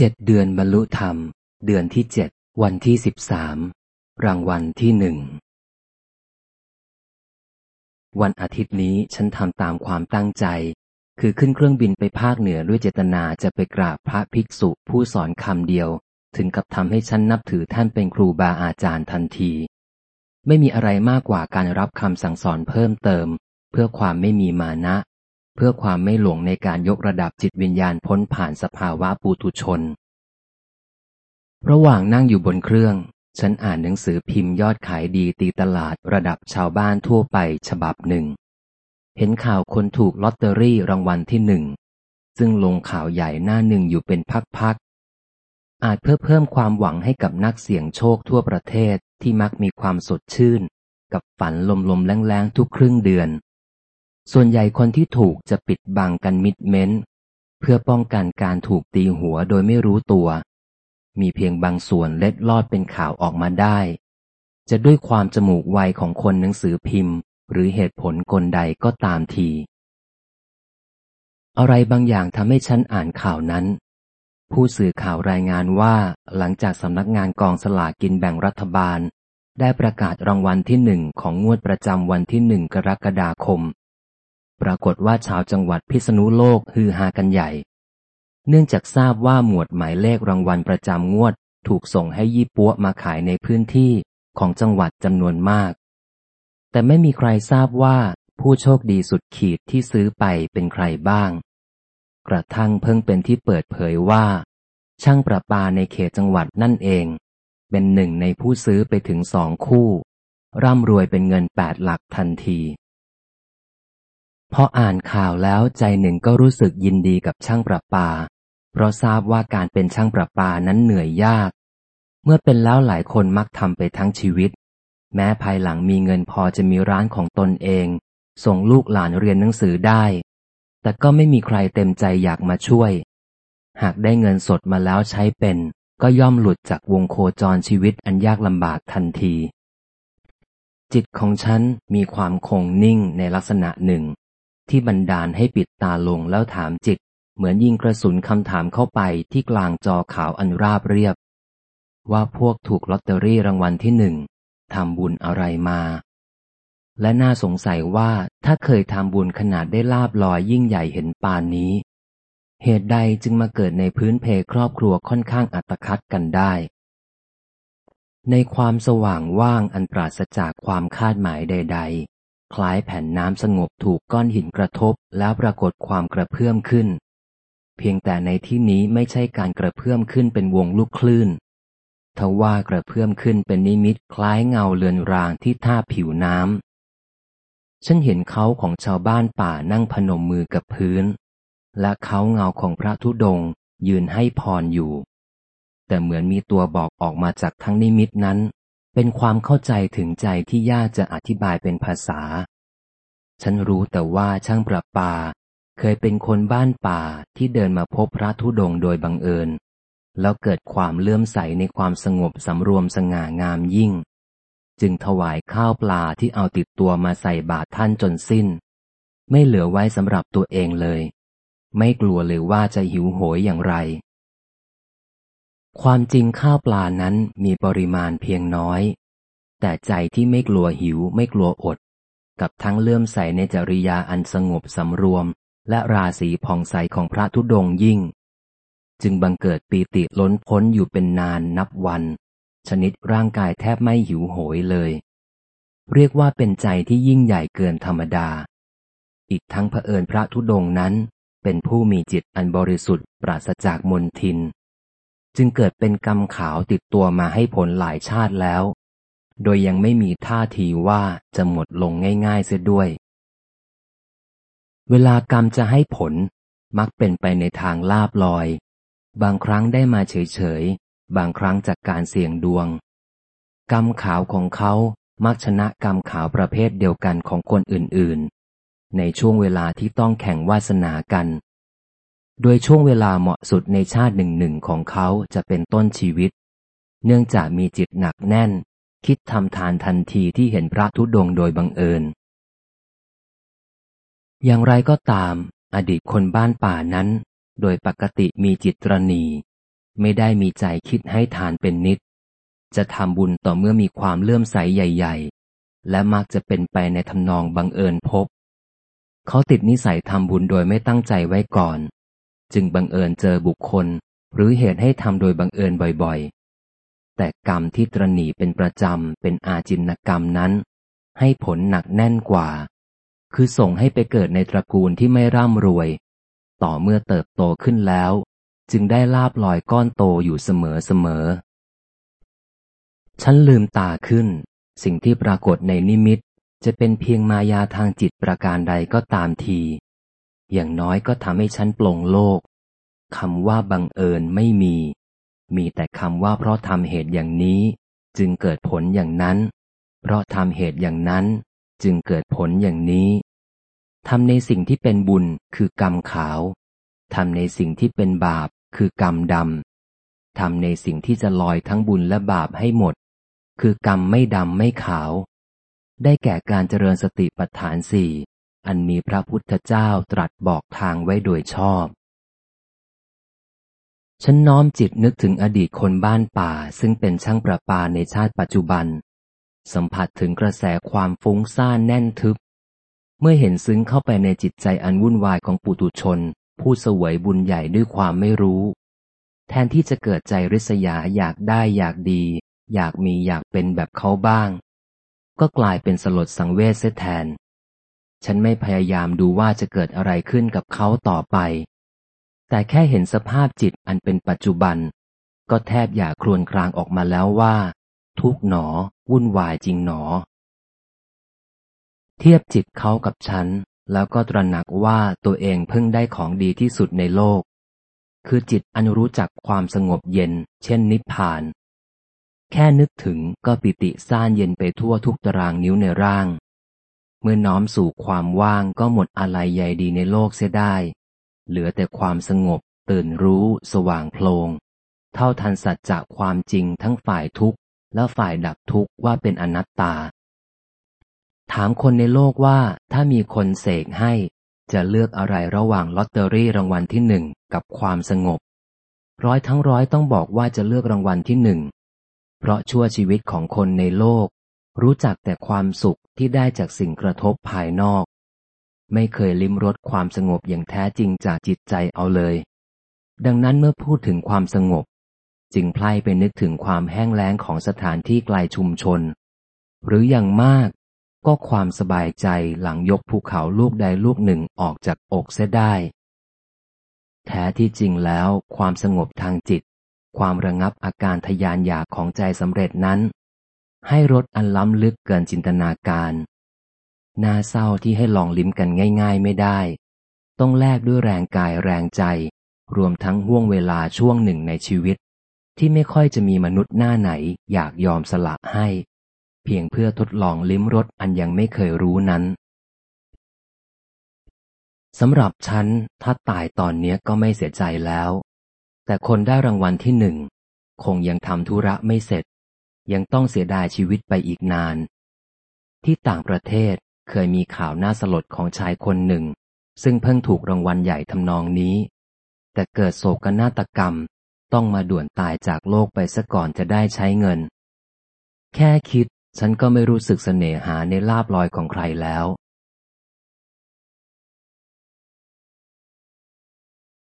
เจ็ดเดือนบรรลุธรรม เดือนที่เจ็ดวันที่สิบสามรางวัลที่หนึ่งวันอาทิตย์นี้ฉันทำตามความตั้งใจ คือขึ้นเครื่องบินไปภาคเหนือด้วยเจตนาจะไปกราบพระภิกษุผู้สอนคำเดียว ถึงกับทำให้ฉันนับถือท่านเป็นครูบาอาจารย์ทันที ไม่มีอะไรมากกว่าการรับคำสั่งสอนเพิ่มเติม เพื่อความไม่มีมานะ เพื่อความไม่หลงในการยกระดับจิตวิญญาณพ้นผ่านสภาวะปุถุชน ระหว่างนั่งอยู่บนเครื่อง ฉันอ่านหนังสือพิมพ์ยอดขายดีตีตลาดระดับชาวบ้านทั่วไปฉบับหนึ่ง เห็นข่าวคนถูกลอตเตอรี่รางวัลที่หนึ่ง ซึ่งลงข่าวใหญ่หน้าหนึ่งอยู่เป็นพักๆ อาจเพื่อเพิ่มความหวังให้กับนักเสี่ยงโชคทั่วประเทศที่มักมีความสดชื่น กับฝันลมๆแรงๆทุกครึ่งเดือน ส่วนใหญ่คนที่ถูกจะปิดบังกันมิดเม้น เพื่อป้องกันการถูกตีหัวโดยไม่รู้ตัว มีเพียงบางส่วนเล็ดลอดเป็นข่าวออกมาได้ จะด้วยความจมูกไวของคนหนังสือพิมพ์ หรือเหตุผลกลใดก็ตามที อะไรบางอย่างทำให้ฉันอ่านข่าวนั้น ผู้สื่อข่าวรายงานว่าหลังจากสำนักงานกองสลากกินแบ่งรัฐบาลได้ประกาศรางวัลที่หนึ่งของงวดประจำวันที่หนึ่งกรกฎาคม ปรากฏว่าชาวจังหวัดพิษณุโลกฮือฮากันใหญ่ เนื่องจากทราบว่าหมวดหมายเลขรางวัลประจำงวด ถูกส่งให้ยี่ปัวมาขายในพื้นที่ของจังหวัดจำนวนมาก แต่ไม่มีใครทราบว่าผู้โชคดีสุดขีดที่ซื้อไปเป็นใครบ้าง กระทั่งเพิ่งเป็นที่เปิดเผยว่า ช่างประปาในเขตจังหวัดนั่นเอง เป็นหนึ่งในผู้ซื้อไปถึงสองคู่ ร่ำรวยเป็นเงินแปดหลักทันที พออ่านข่าวแล้วใจหนึ่งก็รู้สึกยินดีกับช่างประปา เพราะทราบว่าการเป็นช่างประปานั้นเหนื่อยยาก เมื่อเป็นแล้วหลายคนมักทำไปทั้งชีวิต แม้ภายหลังมีเงินพอจะมีร้านของตนเอง ส่งลูกหลานเรียนหนังสือได้ แต่ก็ไม่มีใครเต็มใจอยากมาช่วย หากได้เงินสดมาแล้วใช้เป็น ก็ย่อมหลุดจากวงโคจรชีวิตอันยากลำบากทันที จิตของฉันมีความคงนิ่งในลักษณะหนึ่ง ที่บันดาลให้ปิดตาลงแล้วถามจิต เหมือนยิงกระสุนคำถามเข้าไปที่กลางจอขาวอันราบเรียบ ว่าพวกถูกลอตเตอรี่รางวัลที่หนึ่งทำบุญอะไรมา และน่าสงสัยว่าถ้าเคยทำบุญขนาดได้ลาบลอยยิ่งใหญ่เห็นปานนี้ เหตุใดจึงมาเกิดในพื้นเพครอบครัวค่อนข้างอัตคัดกันได้ ในความสว่างว่างอันปราศจากความคาดหมายใดๆ คล้ายแผ่นน้ำสงบถูกก้อนหินกระทบแล้วปรากฏความกระเพื่อมขึ้น เพียงแต่ในที่นี้ไม่ใช่การกระเพื่อมขึ้นเป็นวงลูกคลื่นทว่ากระเพื่อมขึ้นเป็นนิมิตคล้ายเงาเลือนรางที่ท่าผิวน้ำฉันเห็นเขาของชาวบ้านป่านั่งพนมมือกับพื้น และเขาเงาของพระธุดงยืนให้พรอยู่ แต่เหมือนมีตัวบอกออกมาจากทั้งนิมิตนั้น เป็นความเข้าใจถึงใจที่ยากจะอธิบายเป็นภาษา ฉันรู้แต่ว่าช่างประปา เคยเป็นคนบ้านป่าที่เดินมาพบพระธุดงโดยบังเอิญ แล้วเกิดความเลื่อมใสในความสงบสำรวมสง่างามยิ่ง จึงถวายข้าวปลาที่เอาติดตัวมาใส่บาตรท่านจนสิ้น ไม่เหลือไว้สำหรับตัวเองเลย ไม่กลัวเลยว่าจะหิวโหยอย่างไร ความจริงข้าวปลานั้นมีปริมาณเพียงน้อย แต่ใจที่ไม่กลัวหิวไม่กลัวอด กับทั้งเลื่อมใสในจริยาอันสงบสำรวม และราศีผ่องใสของพระธุดงยิ่ง จึงบังเกิดปีติล้นพ้นอยู่เป็นนานนับวัน ชนิดร่างกายแทบไม่หิวโหยเลย เรียกว่าเป็นใจที่ยิ่งใหญ่เกินธรรมดา อีกทั้งเผอิญพระธุดงนั้น เป็นผู้มีจิตอันบริสุทธิ์ปราศจากมนทิน จึงเกิดเป็นกรรมขาวติดตัวมาให้ผลหลายชาติแล้ว โดยยังไม่มีท่าทีว่าจะหมดลงง่ายๆเสียด้วย เวลากรรมจะให้ผลมักเป็นไปในทางลาบลอย บางครั้งได้มาเฉยๆ บางครั้งจากการเสี่ยงดวง กรรมขาวของเขามักชนะกรรมขาวประเภทเดียวกันของคนอื่นๆ ในช่วงเวลาที่ต้องแข่งวาสนากัน โดยช่วงเวลาเหมาะสุดในชาติหนึ่งหนึ่งของเขาจะเป็นต้นชีวิต เนื่องจากมีจิตหนักแน่น คิดทำทานทันทีที่เห็นพระธุดงโดยบังเอิญ อย่างไรก็ตาม อดีตคนบ้านป่านั้น โดยปกติมีจิตตรณี ไม่ได้มีใจคิดให้ทานเป็นนิด จะทำบุญต่อเมื่อมีความเลื่อมใสใหญ่ ๆ และมักจะเป็นไปในทำนองบังเอิญพบ เขาติดนิสัยทำบุญโดยไม่ตั้งใจไว้ก่อน จึงบังเอิญเจอบุคคล หรือเหตุให้ทำโดยบังเอิญบ่อยๆ แต่กรรมที่ตรณีเป็นประจำเป็นอาจินกรรมนั้น ให้ผลหนักแน่นกว่า คือส่งให้ไปเกิดในตระกูลที่ไม่ร่ำรวย ต่อเมื่อเติบโตขึ้นแล้ว จึงได้ลาบลอยก้อนโตอยู่เสมอเสมอ ฉันลืมตาขึ้น สิ่งที่ปรากฏในนิมิตจะเป็นเพียงมายาทางจิตประการใดก็ตามที อย่างน้อยก็ทำให้ฉันปลงโลกคำว่าบังเอิญไม่มี มีแต่คำว่าเพราะทำเหตุอย่างนี้ จึงเกิดผลอย่างนั้น เพราะทำเหตุอย่างนั้น จึงเกิดผลอย่างนี้ทำในสิ่งที่เป็นบุญคือกรรมขาวทำในสิ่งที่เป็นบาปคือกรรมดำทำในสิ่งที่จะลอยทั้งบุญและบาปให้หมด คือกรรมไม่ดำไม่ขาว ได้แก่การเจริญสติปัฏฐานสี่ อันมีพระพุทธเจ้าตรัสบอกทางไว้โดยชอบ ฉันน้อมจิตนึกถึงอดีตคนบ้านป่าซึ่งเป็นช่างประปาในชาติปัจจุบัน สัมผัสถึงกระแสความฟุ้งซ่านแน่นทึบ เมื่อเห็นซึ้งเข้าไปในจิตใจอันวุ่นวายของปุตุชน ผู้เสวยบุญใหญ่ด้วยความไม่รู้ แทนที่จะเกิดใจริษยาอยากได้อยากดี อยากมีอยากเป็นแบบเขาบ้าง ก็กลายเป็นสลดสังเวชเสียแทน ฉันไม่พยายามดูว่าจะเกิดอะไรขึ้นกับเขาต่อไป แต่แค่เห็นสภาพจิตอันเป็นปัจจุบัน ก็แทบอยากครวญครางออกมาแล้วว่า ทุกหนอ วุ่นวายจริงหนอ เทียบจิตเขากับฉัน แล้วก็ตระหนักว่าตัวเองเพิ่งได้ของดีที่สุดในโลก คือจิตอันรู้จักความสงบเย็น เช่นนิพพาน แค่นึกถึงก็ปิติซ่านเย็นไปทั่วทุกตารางนิ้วในร่าง เมื่อน้อมสู่ความว่างก็หมดอะไรใหญ่ดีในโลกเสียได้ เหลือแต่ความสงบ ตื่นรู้ สว่างโพลงเท่าทันสัจจะความจริงทั้งฝ่ายทุกข์และฝ่ายดับทุกข์ว่าเป็นอนัตตา ถามคนในโลกว่าถ้ามีคนเสกให้ จะเลือกอะไรระหว่างลอตเตอรี่รางวัลที่หนึ่งกับความสงบ ร้อยทั้งร้อยต้องบอกว่าจะเลือกรางวัลที่หนึ่งเพราะชั่วชีวิตของคนในโลก รู้จักแต่ความสุขที่ได้จากสิ่งกระทบภายนอก ไม่เคยลิ้มรสความสงบอย่างแท้จริงจากจิตใจเอาเลย ดังนั้นเมื่อพูดถึงความสงบ จึงไพล่ไปนึกถึงความแห้งแล้งของสถานที่ไกลชุมชน หรืออย่างมาก ก็ความสบายใจหลังยกภูเขาลูกใดลูกหนึ่งออกจากอกเสียได้ แท้ที่จริงแล้วความสงบทางจิต ความระงับอาการทยานอยากของใจสำเร็จนั้น ให้รสอันล้ำลึกเกินจินตนาการ น่าเศร้าที่ให้ลองลิ้มกันง่าย ๆ ไม่ได้ ต้องแลกด้วยแรงกายแรงใจ รวมทั้งห่วงเวลาช่วงหนึ่งในชีวิต ที่ไม่ค่อยจะมีมนุษย์หน้าไหนอยากยอมสละให้ เพียงเพื่อทดลองลิ้มรสอันยังไม่เคยรู้นั้นสำหรับฉันถ้าตายตอนนี้ก็ไม่เสียใจแล้ว แต่คนได้รางวัลที่หนึ่ง คงยังทำธุระไม่เสร็จ ยังต้องเสียดายชีวิตไปอีกนาน ที่ต่างประเทศเคยมีข่าวน่าสลดของชายคนหนึ่ง ซึ่งเพิ่งถูกรางวัลใหญ่ทำนองนี้ แต่เกิดโศกนาฏกรรมต้องมาด่วนตายจากโลกไปซะก่อนจะได้ใช้เงิน แค่คิดฉันก็ไม่รู้สึกเสน่หาในลาบลอยของใครแล้ว